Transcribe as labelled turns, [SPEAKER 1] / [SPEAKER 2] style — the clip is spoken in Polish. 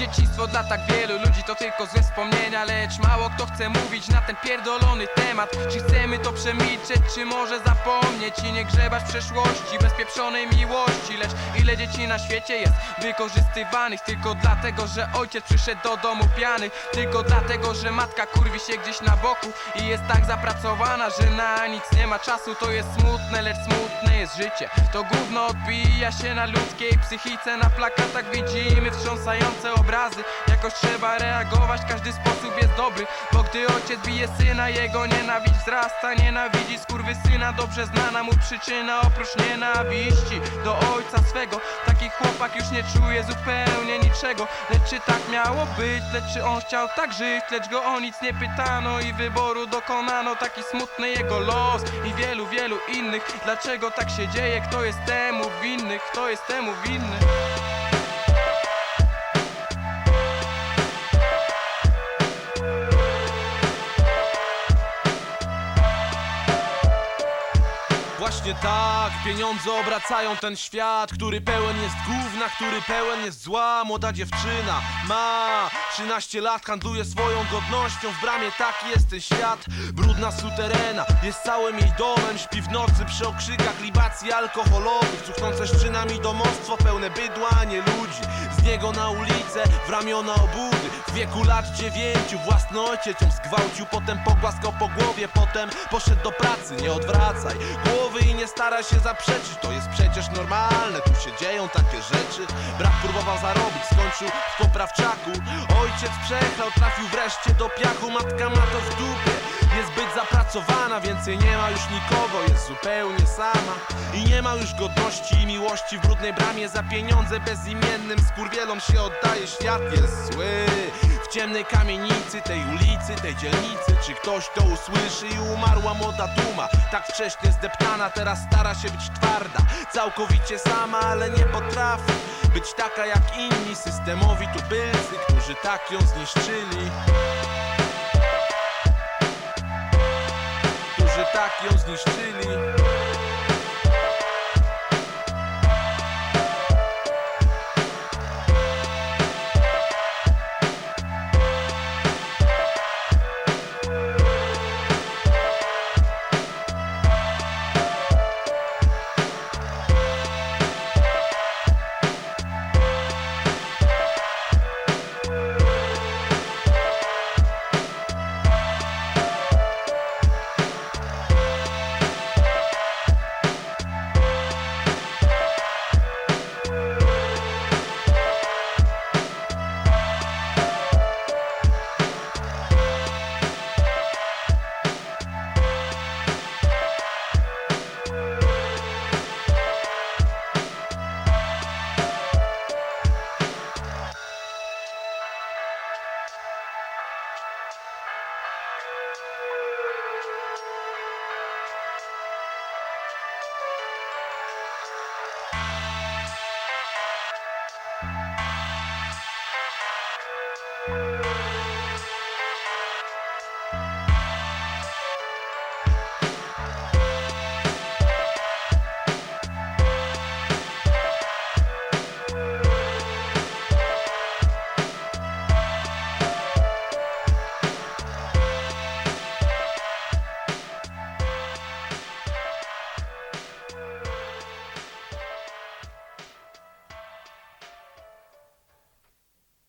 [SPEAKER 1] Dzieciństwo dla tak wielu ludzi to tylko złe wspomnienia Lecz mało kto chce mówić na ten pierdolony temat. Czy chcemy to przemilczeć, czy może zapomnieć I nie grzebać w przeszłości, bez pieprzonej miłości Lecz ile dzieci na świecie jest wykorzystywanych Tylko dlatego, że ojciec przyszedł do domu pijany Tylko dlatego, że matka kurwi się gdzieś na boku I jest tak zapracowana, że na nic nie ma czasu. To jest smutne, lecz smutne jest życie. To gówno odbija się na ludzkiej psychice Na plakatach widzimy wstrząsające obrazy. Jakoś trzeba reagować, każdy sposób jest dobry. Bo gdy ojciec bije syna, jego nienawiść wzrasta Nienawidzi syna. Dobrze znana mu przyczyna Oprócz nienawiści do ojca swego. Taki chłopak już nie czuje zupełnie niczego. Lecz czy tak miało być, lecz czy on chciał tak żyć? Lecz go o nic nie pytano i wyboru dokonano. Taki smutny jego los i wielu, wielu innych. Dlaczego tak się dzieje, kto jest temu winny, kto jest temu winny
[SPEAKER 2] Tak, pieniądze obracają ten świat Który pełen jest gówna, który pełen jest zła. Młoda dziewczyna ma 13 lat, handluje swoją godnością. W bramie taki jest ten świat. Brudna suterena jest całym jej domem. Śpi w nocy przy okrzykach libacji alkoholowych. Cuchnące szczynami domostwo pełne bydła, nie ludzi Niego na ulicę, w ramiona obudy W wieku lat dziewięciu własny ojciec ją zgwałcił. Potem pogłaskał po głowie, potem poszedł do pracy. Nie odwracaj głowy i nie stara się zaprzeczyć. To jest przecież normalne, tu się dzieją takie rzeczy. Brat próbował zarobić, skończył w poprawczaku. Ojciec przechlał, trafił wreszcie do piachu. Matka ma to w dupie jest zbyt zapracowana, więcej nie ma już nikogo, jest zupełnie sama I nie ma już godności i miłości. W brudnej bramie Za pieniądze bezimiennym skurwielom się oddaje, świat jest zły. W ciemnej kamienicy tej ulicy, tej dzielnicy. Czy ktoś to usłyszy i umarła młoda duma? Tak wcześnie zdeptana, teraz stara się być twarda. Całkowicie sama, ale nie potrafi Być taka jak inni. Systemowi tubylcy Którzy tak ją zniszczyli którzy tak ją zniszczyli